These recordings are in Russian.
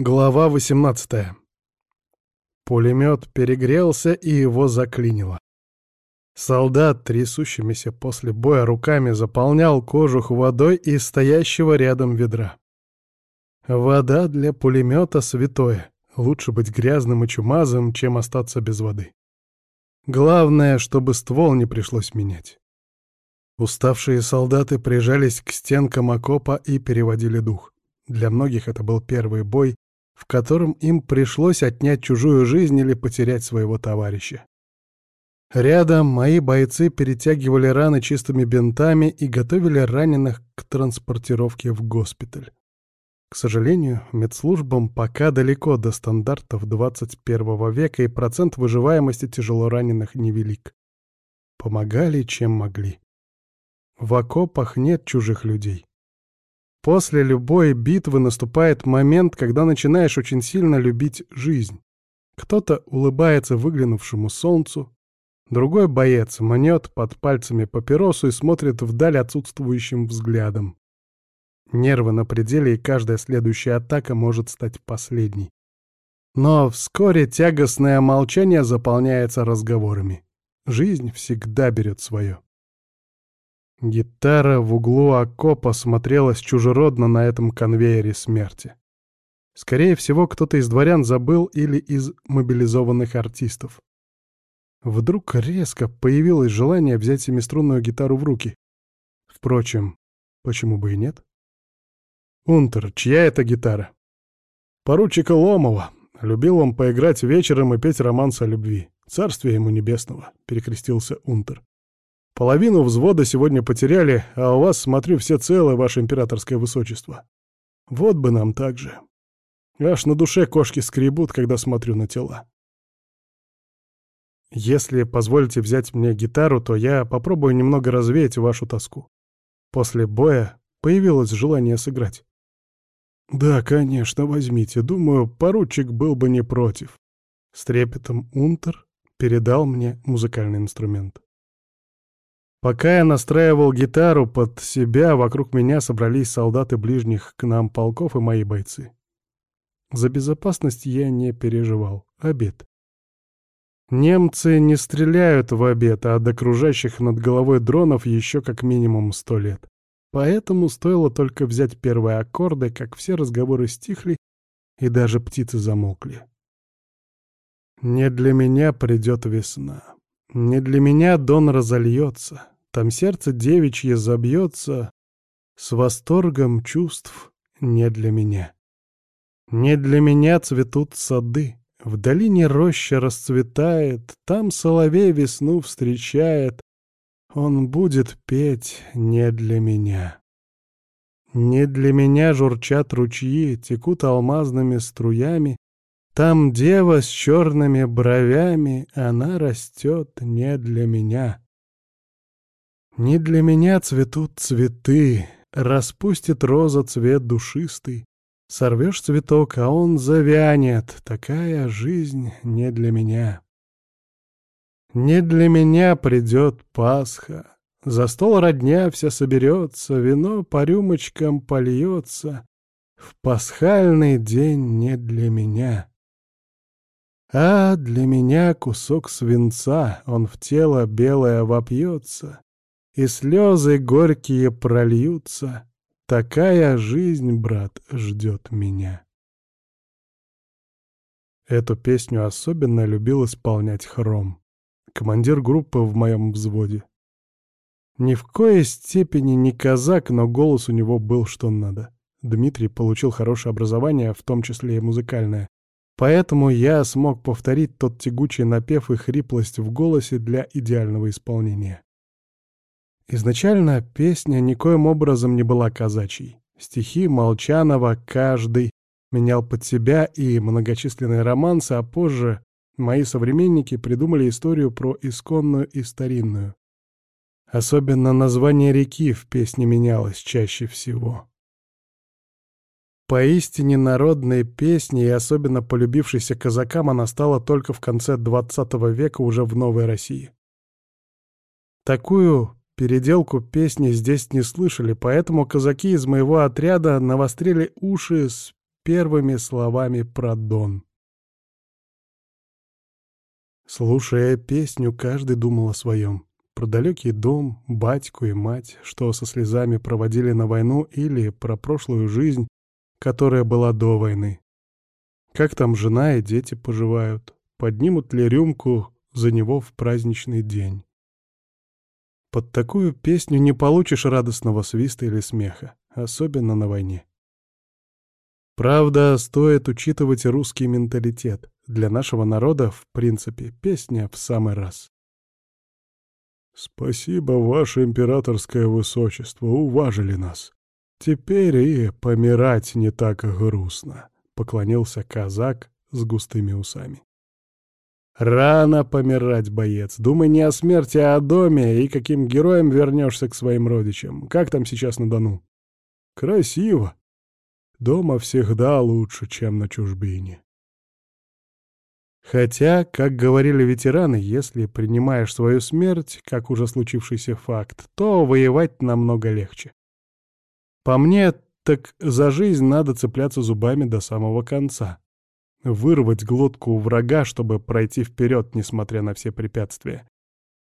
Глава 18 Пулемет перегрелся, и его заклинило. Солдат, трясущимися после боя руками, заполнял кожух водой из стоящего рядом ведра. Вода для пулемета святое. Лучше быть грязным и чумазым, чем остаться без воды. Главное, чтобы ствол не пришлось менять. Уставшие солдаты прижались к стенкам окопа и переводили дух. Для многих это был первый бой, в котором им пришлось отнять чужую жизнь или потерять своего товарища. Рядом мои бойцы перетягивали раны чистыми бинтами и готовили раненых к транспортировке в госпиталь. К сожалению, медслужбам пока далеко до стандартов 21 века, и процент выживаемости тяжелораненых невелик. Помогали, чем могли. В окопах нет чужих людей. После любой битвы наступает момент, когда начинаешь очень сильно любить жизнь. Кто-то улыбается выглянувшему солнцу, другой боец мнет под пальцами папиросу и смотрит вдаль отсутствующим взглядом. Нервы на пределе, и каждая следующая атака может стать последней. Но вскоре тягостное молчание заполняется разговорами. Жизнь всегда берет свое. Гитара в углу окопа смотрелась чужеродно на этом конвейере смерти. Скорее всего, кто-то из дворян забыл или из мобилизованных артистов. Вдруг резко появилось желание взять семиструнную гитару в руки. Впрочем, почему бы и нет? «Унтер, чья это гитара?» «Поручика Ломова. Любил он поиграть вечером и петь романс о любви. Царствие ему небесного», — перекрестился Унтер. Половину взвода сегодня потеряли, а у вас, смотрю, все целы, ваше императорское высочество. Вот бы нам так же. Аж на душе кошки скребут, когда смотрю на тела. Если позволите взять мне гитару, то я попробую немного развеять вашу тоску. После боя появилось желание сыграть. Да, конечно, возьмите. Думаю, поручик был бы не против. С трепетом Унтер передал мне музыкальный инструмент. Пока я настраивал гитару под себя, вокруг меня собрались солдаты ближних к нам полков и мои бойцы. За безопасность я не переживал. Обед. Немцы не стреляют в обед, а до кружащих над головой дронов еще как минимум сто лет. Поэтому стоило только взять первые аккорды, как все разговоры стихли, и даже птицы замолкли. Не для меня придет весна. Не для меня Дон разольется, там сердце девичье забьется с восторгом чувств не для меня. Не для меня цветут сады, в долине роща расцветает, там соловей весну встречает, он будет петь не для меня. Не для меня журчат ручьи, текут алмазными струями, там дева с черными бровями, она растет не для меня. Не для меня цветут цветы, распустит роза цвет душистый. Сорвешь цветок, а он завянет, такая жизнь не для меня. Не для меня придет Пасха, за стол родня вся соберется, вино по рюмочкам польется. В пасхальный день не для меня. А для меня кусок свинца, он в тело белое вопьется, И слезы горькие прольются. Такая жизнь, брат, ждет меня. Эту песню особенно любил исполнять Хром, командир группы в моем взводе. Ни в коей степени не казак, но голос у него был что надо. Дмитрий получил хорошее образование, в том числе и музыкальное, Поэтому я смог повторить тот тягучий напев и хриплость в голосе для идеального исполнения. Изначально песня никоим образом не была казачьей. Стихи Молчанова каждый менял под себя и многочисленные романсы, а позже мои современники придумали историю про исконную и старинную. Особенно название реки в песне менялось чаще всего. Поистине народной песней и особенно полюбившейся казакам она стала только в конце XX века уже в Новой России. Такую переделку песни здесь не слышали, поэтому казаки из моего отряда навострили уши с первыми словами про Дон. Слушая песню, каждый думал о своем. Про далекий дом, батьку и мать, что со слезами проводили на войну, или про прошлую жизнь, которая была до войны. Как там жена и дети поживают? Поднимут ли рюмку за него в праздничный день? Под такую песню не получишь радостного свиста или смеха, особенно на войне. Правда, стоит учитывать русский менталитет. Для нашего народа, в принципе, песня в самый раз. «Спасибо, ваше императорское высочество, уважили нас. Теперь и помирать не так грустно», — поклонился казак с густыми усами. «Рано помирать, боец. Думай не о смерти, а о доме, и каким героем вернешься к своим родичам. Как там сейчас на Дону?» «Красиво. Дома всегда лучше, чем на чужбине». Хотя, как говорили ветераны, если принимаешь свою смерть, как уже случившийся факт, то воевать намного легче. По мне, так за жизнь надо цепляться зубами до самого конца. Вырвать глотку у врага, чтобы пройти вперед, несмотря на все препятствия.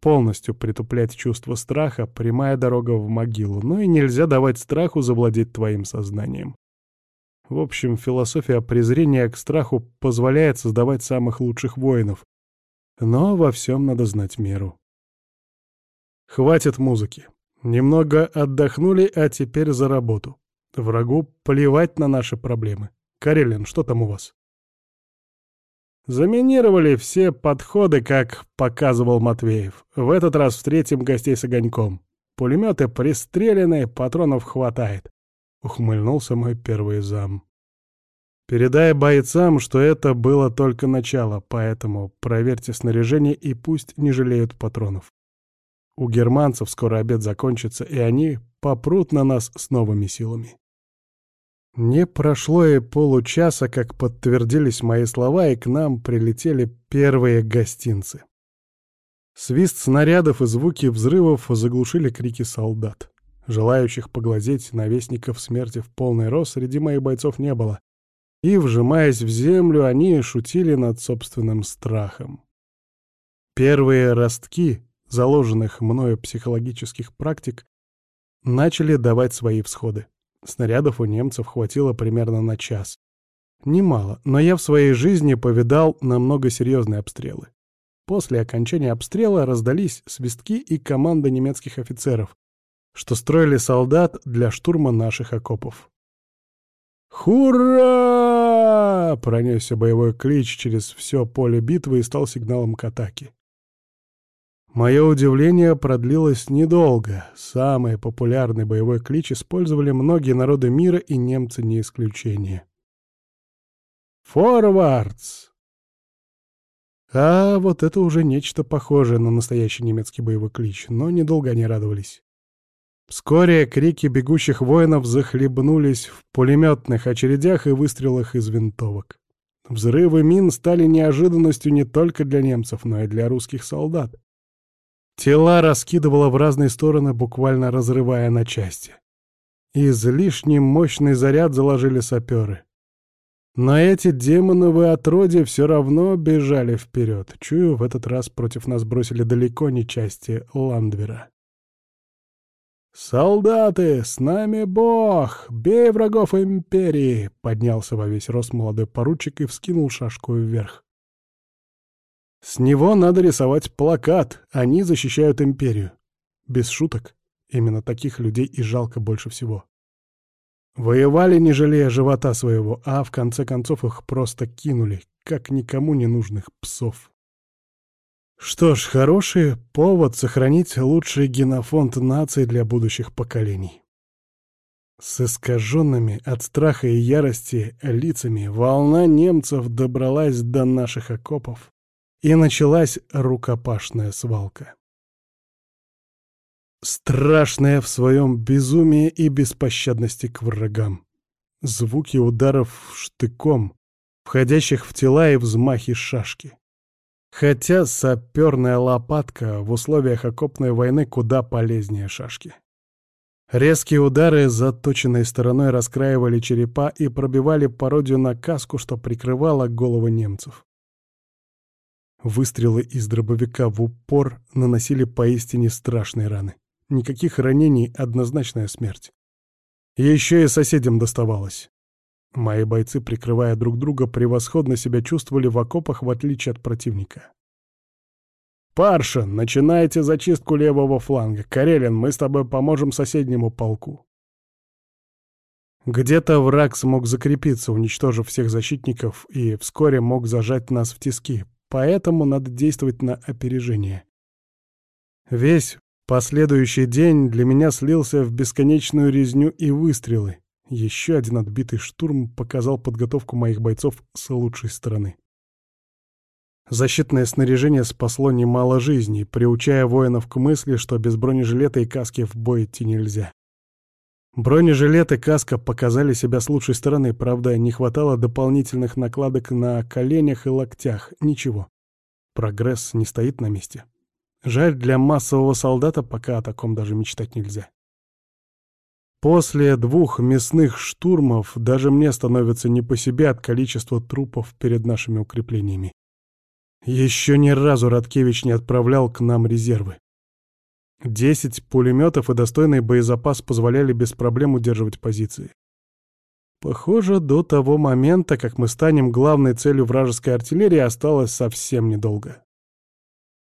Полностью притуплять чувство страха — прямая дорога в могилу, но и нельзя давать страху завладеть твоим сознанием. В общем, философия презрения к страху позволяет создавать самых лучших воинов. Но во всем надо знать меру. Хватит музыки. Немного отдохнули, а теперь за работу. Врагу плевать на наши проблемы. Карелин, что там у вас? Заминировали все подходы, как показывал Матвеев. В этот раз встретим гостей с огоньком. Пулеметы пристрелены, патронов хватает ухмыльнулся мой первый зам. Передай бойцам, что это было только начало, поэтому проверьте снаряжение и пусть не жалеют патронов. У германцев скоро обед закончится, и они попрут на нас с новыми силами. Не прошло и получаса, как подтвердились мои слова, и к нам прилетели первые гостинцы. Свист снарядов и звуки взрывов заглушили крики солдат. Желающих поглазеть на вестников смерти в полный рост среди моих бойцов не было. И, вжимаясь в землю, они шутили над собственным страхом. Первые ростки, заложенных мною психологических практик, начали давать свои всходы. Снарядов у немцев хватило примерно на час. Немало, но я в своей жизни повидал намного серьезные обстрелы. После окончания обстрела раздались свистки и команды немецких офицеров, что строили солдат для штурма наших окопов. «Хура!» — пронесся боевой клич через все поле битвы и стал сигналом к атаке. Мое удивление продлилось недолго. Самый популярный боевой клич использовали многие народы мира, и немцы не исключение. «Форвардс!» А вот это уже нечто похожее на настоящий немецкий боевой клич, но недолго они радовались. Вскоре крики бегущих воинов захлебнулись в пулеметных очередях и выстрелах из винтовок. Взрывы мин стали неожиданностью не только для немцев, но и для русских солдат. Тела раскидывало в разные стороны, буквально разрывая на части. Излишне мощный заряд заложили саперы. Но эти демоновые отродья все равно бежали вперед. Чую, в этот раз против нас бросили далеко не части Ландвера. «Солдаты, с нами Бог! Бей врагов империи!» Поднялся во весь рост молодой поручик и вскинул шашку вверх. «С него надо рисовать плакат. Они защищают империю. Без шуток. Именно таких людей и жалко больше всего. Воевали, не жалея живота своего, а в конце концов их просто кинули, как никому не нужных псов. Что ж, хороший повод сохранить лучший генофонд нации для будущих поколений. С искаженными от страха и ярости лицами волна немцев добралась до наших окопов, и началась рукопашная свалка. Страшная в своем безумии и беспощадности к врагам. Звуки ударов штыком, входящих в тела и взмахи шашки. Хотя саперная лопатка в условиях окопной войны куда полезнее шашки. Резкие удары заточенной стороной раскраивали черепа и пробивали пародию на каску, что прикрывала головы немцев. Выстрелы из дробовика в упор наносили поистине страшные раны. Никаких ранений, однозначная смерть. Еще и соседям доставалось. Мои бойцы, прикрывая друг друга, превосходно себя чувствовали в окопах, в отличие от противника. «Паршин, начинайте зачистку левого фланга. Карелин, мы с тобой поможем соседнему полку». Где-то враг смог закрепиться, уничтожив всех защитников, и вскоре мог зажать нас в тиски, поэтому надо действовать на опережение. Весь последующий день для меня слился в бесконечную резню и выстрелы. Еще один отбитый штурм показал подготовку моих бойцов с лучшей стороны. Защитное снаряжение спасло немало жизней, приучая воинов к мысли, что без бронежилета и каски в бой идти нельзя. Бронежилет и каска показали себя с лучшей стороны, правда, не хватало дополнительных накладок на коленях и локтях. Ничего. Прогресс не стоит на месте. Жаль, для массового солдата пока о таком даже мечтать нельзя. После двух мясных штурмов даже мне становится не по себе от количества трупов перед нашими укреплениями. Еще ни разу Радкевич не отправлял к нам резервы. Десять пулеметов и достойный боезапас позволяли без проблем удерживать позиции. Похоже, до того момента, как мы станем главной целью вражеской артиллерии, осталось совсем недолго.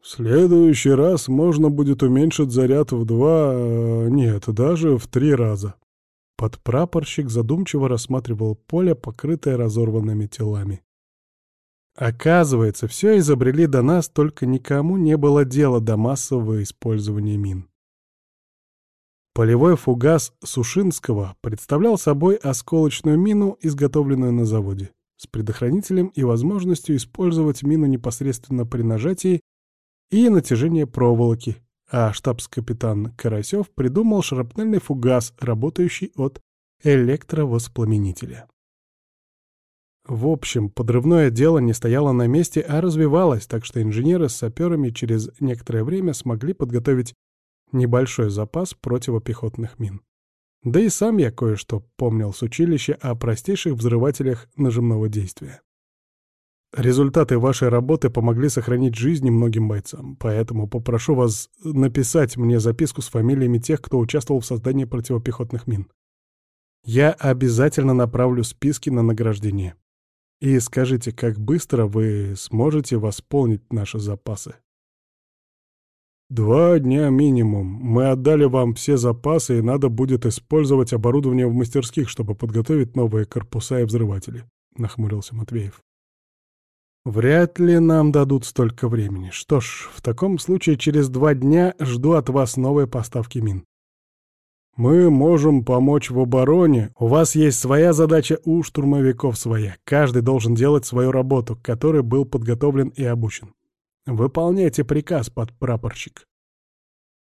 В следующий раз можно будет уменьшить заряд в два... Э, нет, даже в три раза. Подпрапорщик задумчиво рассматривал поле, покрытое разорванными телами. Оказывается, все изобрели до нас, только никому не было дела до массового использования мин. Полевой фугас Сушинского представлял собой осколочную мину, изготовленную на заводе, с предохранителем и возможностью использовать мину непосредственно при нажатии и натяжении проволоки, а штабс-капитан Карасев придумал шрапнельный фугас, работающий от электровоспламенителя. В общем, подрывное дело не стояло на месте, а развивалось, так что инженеры с саперами через некоторое время смогли подготовить небольшой запас противопехотных мин. Да и сам я кое-что помнил с училища о простейших взрывателях нажимного действия. Результаты вашей работы помогли сохранить жизни многим бойцам, поэтому попрошу вас написать мне записку с фамилиями тех, кто участвовал в создании противопехотных мин. Я обязательно направлю списки на награждение. И скажите, как быстро вы сможете восполнить наши запасы? Два дня минимум. Мы отдали вам все запасы, и надо будет использовать оборудование в мастерских, чтобы подготовить новые корпуса и взрыватели, — нахмурился Матвеев. Вряд ли нам дадут столько времени. Что ж, в таком случае через два дня жду от вас новой поставки мин. Мы можем помочь в обороне. У вас есть своя задача, у штурмовиков своя. Каждый должен делать свою работу, к которой был подготовлен и обучен. Выполняйте приказ, подпрапорщик.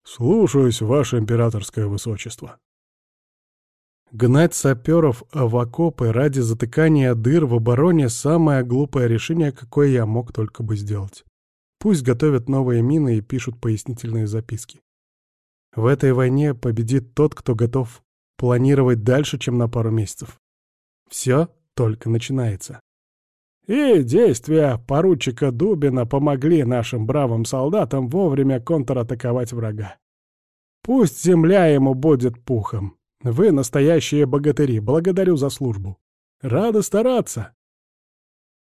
Слушаюсь, ваше императорское высочество. Гнать саперов в окопы ради затыкания дыр в обороне — самое глупое решение, какое я мог только бы сделать. Пусть готовят новые мины и пишут пояснительные записки. В этой войне победит тот, кто готов планировать дальше, чем на пару месяцев. Все только начинается. И действия поручика Дубина помогли нашим бравым солдатам вовремя контратаковать врага. Пусть земля ему будет пухом. Вы настоящие богатыри, благодарю за службу. Рада стараться.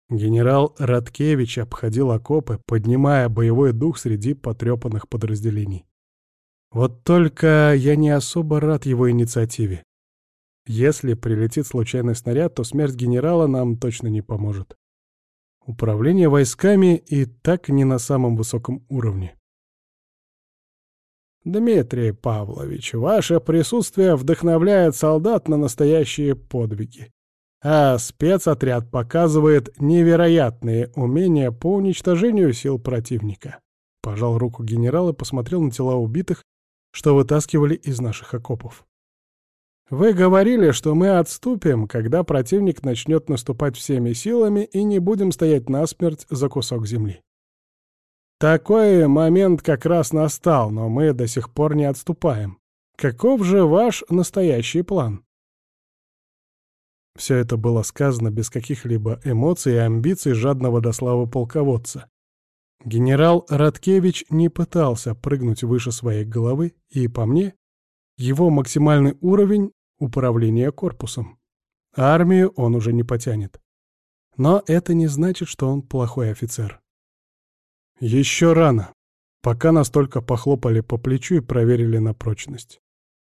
Генерал Радкевич обходил окопы, поднимая боевой дух среди потрепанных подразделений. Вот только я не особо рад его инициативе. Если прилетит случайный снаряд, то смерть генерала нам точно не поможет. Управление войсками и так не на самом высоком уровне. Дмитрий Павлович, ваше присутствие вдохновляет солдат на настоящие подвиги. А спецотряд показывает невероятные умения по уничтожению сил противника. Пожал руку генерал и посмотрел на тела убитых, что вытаскивали из наших окопов. Вы говорили, что мы отступим, когда противник начнет наступать всеми силами и не будем стоять насмерть за кусок земли. Такой момент как раз настал, но мы до сих пор не отступаем. каков же ваш настоящий план? Все это было сказано без каких-либо эмоций и амбиций жадного до славы полководца. Генерал Радкевич не пытался прыгнуть выше своей головы, и, по мне, его максимальный уровень — управления корпусом. Армию он уже не потянет. Но это не значит, что он плохой офицер. Еще рано, пока настолько похлопали по плечу и проверили на прочность.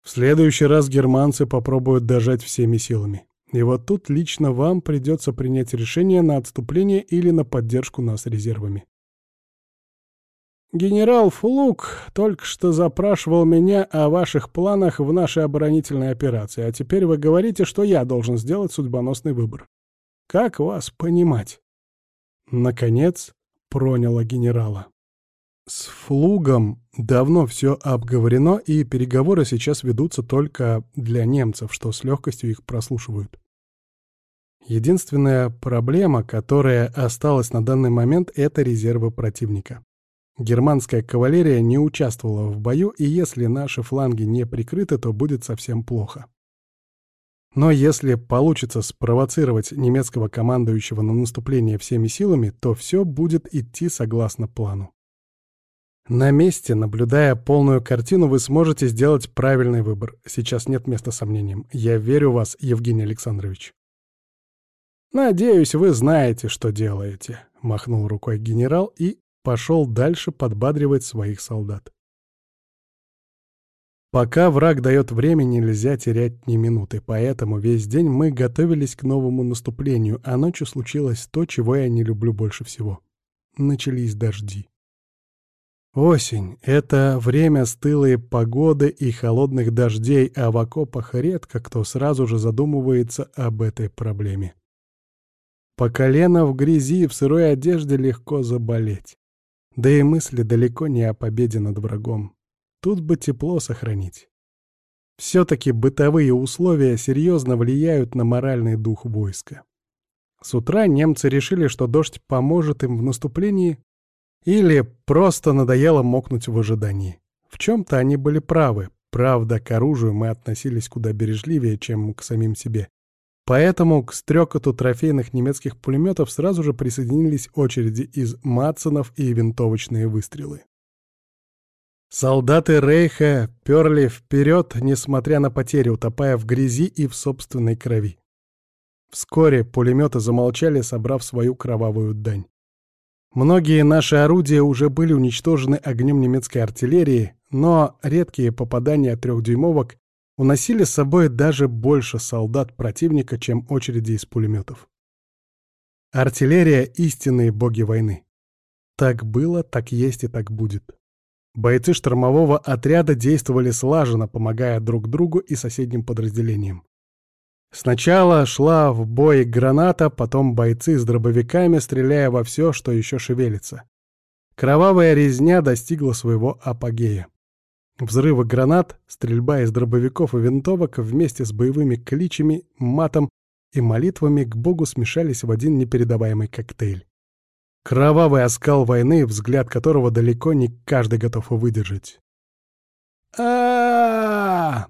В следующий раз германцы попробуют дожать всеми силами. И вот тут лично вам придется принять решение на отступление или на поддержку нас резервами. Генерал Флук только что запрашивал меня о ваших планах в нашей оборонительной операции, а теперь вы говорите, что я должен сделать судьбоносный выбор. Как вас понимать? Наконец, проняло генерала. С Флугом давно все обговорено, и переговоры сейчас ведутся только для немцев, что с легкостью их прослушивают. Единственная проблема, которая осталась на данный момент, это резервы противника. Германская кавалерия не участвовала в бою, и если наши фланги не прикрыты, то будет совсем плохо. Но если получится спровоцировать немецкого командующего на наступление всеми силами, то все будет идти согласно плану. На месте, наблюдая полную картину, вы сможете сделать правильный выбор. Сейчас нет места сомнениям. Я верю в вас, Евгений Александрович. «Надеюсь, вы знаете, что делаете», — махнул рукой генерал и пошел дальше подбадривать своих солдат. Пока враг дает время, нельзя терять ни минуты, поэтому весь день мы готовились к новому наступлению, а ночью случилось то, чего я не люблю больше всего. Начались дожди. Осень — это время стылой погоды и холодных дождей, а в окопах редко кто сразу же задумывается об этой проблеме. По колено в грязи и в сырой одежде легко заболеть. Да и мысли далеко не о победе над врагом. Тут бы тепло сохранить. Все-таки бытовые условия серьезно влияют на моральный дух войска. С утра немцы решили, что дождь поможет им в наступлении, или просто надоело мокнуть в ожидании. В чем-то они были правы, правда, к оружию мы относились куда бережливее, чем к самим себе. Поэтому к стрекоту трофейных немецких пулеметов сразу же присоединились очереди из Матсонов и винтовочные выстрелы. Солдаты Рейха перли вперед, несмотря на потери, утопая в грязи и в собственной крови. Вскоре пулеметы замолчали, собрав свою кровавую дань. Многие наши орудия уже были уничтожены огнем немецкой артиллерии, но редкие попадания трехдюймовок уносили с собой даже больше солдат противника, чем очереди из пулеметов. Артиллерия — истинные боги войны. Так было, так есть и так будет. Бойцы штурмового отряда действовали слаженно, помогая друг другу и соседним подразделениям. Сначала шла в бой граната, потом бойцы с дробовиками, стреляя во все, что еще шевелится. Кровавая резня достигла своего апогея. Взрывы гранат, стрельба из дробовиков и винтовок вместе с боевыми кличами, матом и молитвами к Богу смешались в один непередаваемый коктейль. Кровавый оскал войны, взгляд которого далеко не каждый готов выдержать. а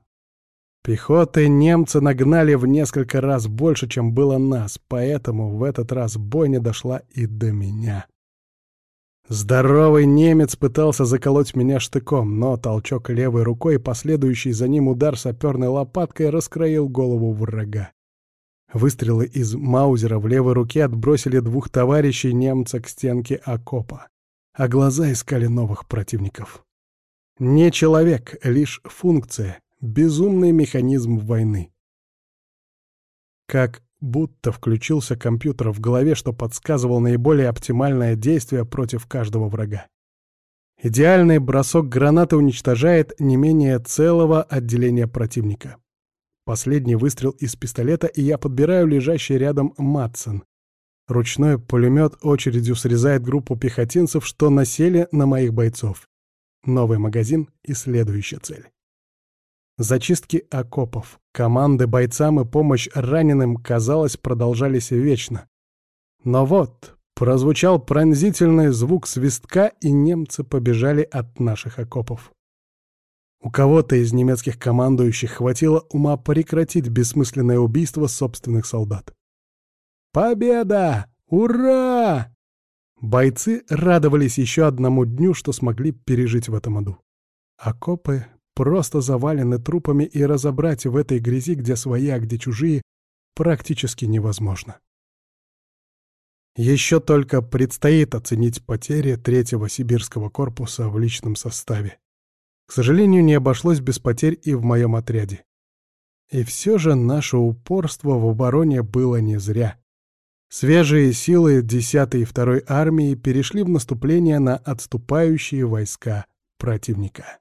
Пехоты немцы нагнали в несколько раз больше, чем было нас, поэтому в этот раз бойня дошла и до меня. Здоровый немец пытался заколоть меня штыком, но толчок левой рукой и последующий за ним удар саперной лопаткой раскроил голову врага. Выстрелы из маузера в левой руке отбросили двух товарищей немца к стенке окопа, а глаза искали новых противников. Не человек, лишь функция, безумный механизм войны. Как будто включился компьютер в голове, что подсказывал наиболее оптимальное действие против каждого врага. Идеальный бросок гранаты уничтожает не менее целого отделения противника. Последний выстрел из пистолета, и я подбираю лежащий рядом Матсон. Ручной пулемет очередью срезает группу пехотинцев, что насели на моих бойцов. Новый магазин и следующая цель. Зачистки окопов, команды бойцам и помощь раненым, казалось, продолжались вечно. Но вот, прозвучал пронзительный звук свистка, и немцы побежали от наших окопов. У кого-то из немецких командующих хватило ума прекратить бессмысленное убийство собственных солдат. «Победа! Ура!» Бойцы радовались еще одному дню, что смогли пережить в этом аду. Окопы просто завалены трупами, и разобрать в этой грязи, где свои, а где чужие, практически невозможно. Еще только предстоит оценить потери третьего сибирского корпуса в личном составе. К сожалению, не обошлось без потерь и в моем отряде. И все же наше упорство в обороне было не зря. Свежие силы 10-й и 2-й армии перешли в наступление на отступающие войска противника.